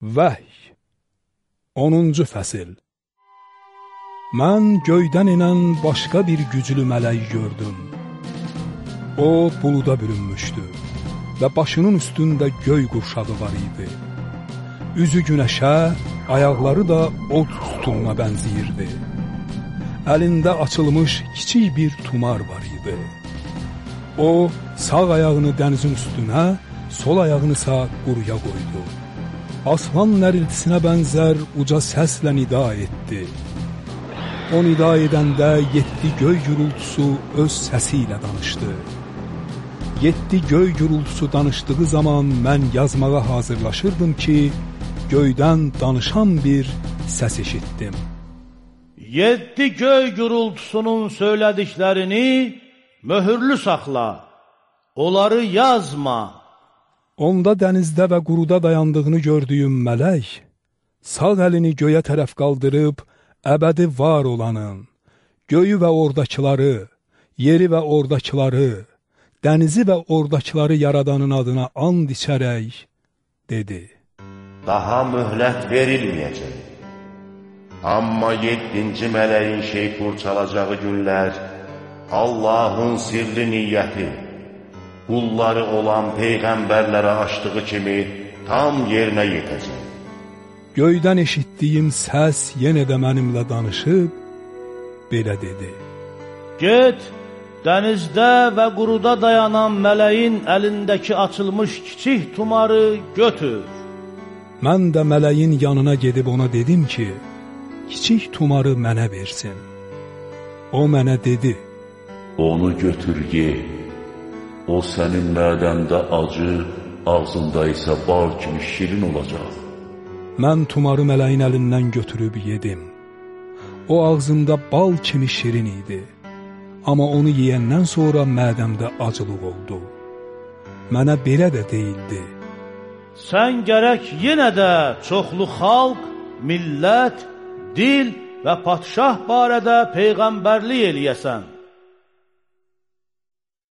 Vəhy 10-cu fəsil Mən göydən inən başqa bir güclü mələk gördüm. O, buluda bürünmüşdü və başının üstündə göy qurşağı var idi. Üzü günəşə, ayaqları da od tutuluna bənziyirdi. Əlində açılmış kiçik bir tumar var idi. O, sağ ayağını dənizin üstünə, sol ayağını isə quruya qoydu aslan nəriltisinə bənzər uca səslə nida etdi. O nida edəndə yetdi göy gürültüsü öz səsi ilə danışdı. Yetdi göy gürültüsü danışdığı zaman mən yazmağa hazırlaşırdım ki, göydən danışan bir səs eşitdim. Yeddi göy gürültüsünün söylədiklərini möhürlü saxla, onları yazma. Onda dənizdə və quruda dayandığını gördüyüm mələk, sağ əlini göyə tərəf qaldırıb, əbədi var olanın, göyü və ordakıları, yeri və ordakıları, dənizi və ordakıları yaradanın adına and içərək, dedi. Daha möhlət verilməyəcək. Amma yeddinci mələyin şey qurçalacağı günlər Allahın sirli niyyəti, qulları olan peyğəmbərlərə açdığı kimi tam yerinə yetəcək. Göydən eşitdiyim səs yenə də mənimlə danışıb, belə dedi. Get, dənizdə və quruda dayanan mələyin əlindəki açılmış kiçik tumarı götür. Mən də mələyin yanına gedib ona dedim ki, kiçik tumarı mənə versin. O mənə dedi, Onu götür ye, O sənin mədəndə acı, ağzında isə bal kimi şirin olacaq. Mən tumarı mələyin əlindən götürüb yedim. O ağzımda bal kimi şirin idi. Amma onu yeyəndən sonra mədəmdə acılıq oldu. Mənə belə də deyildi. Sən gərək yenə də çoxlu xalq, millət, dil və patşah barədə peyğəmbərlik eləyəsən.